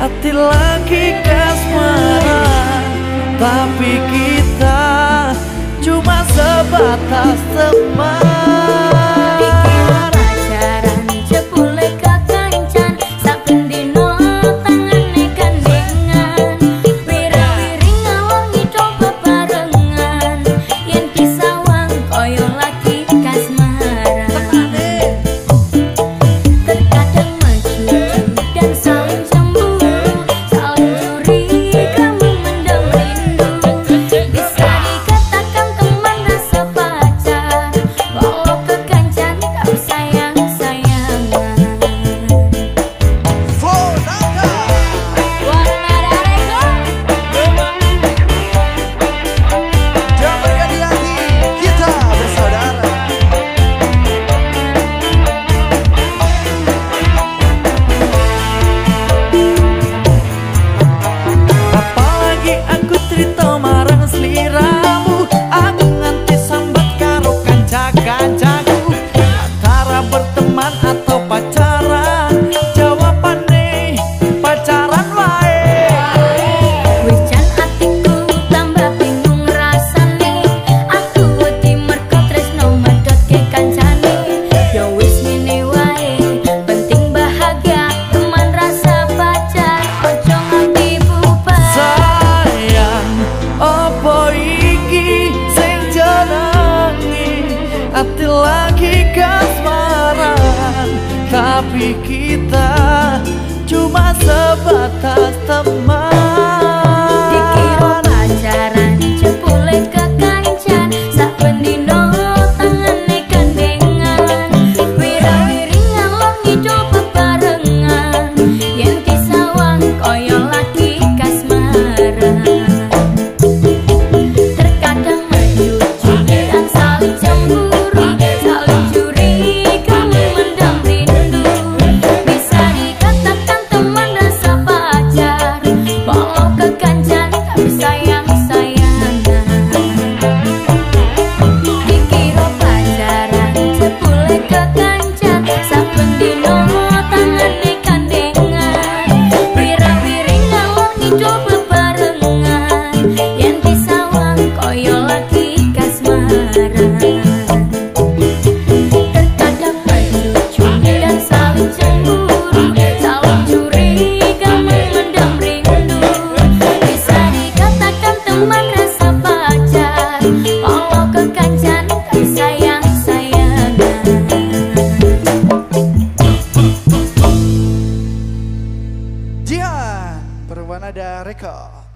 hati lagi kasmaran Tapi kita cuma sebatas teman. Kita. Cuma sebatas 주시옵소서.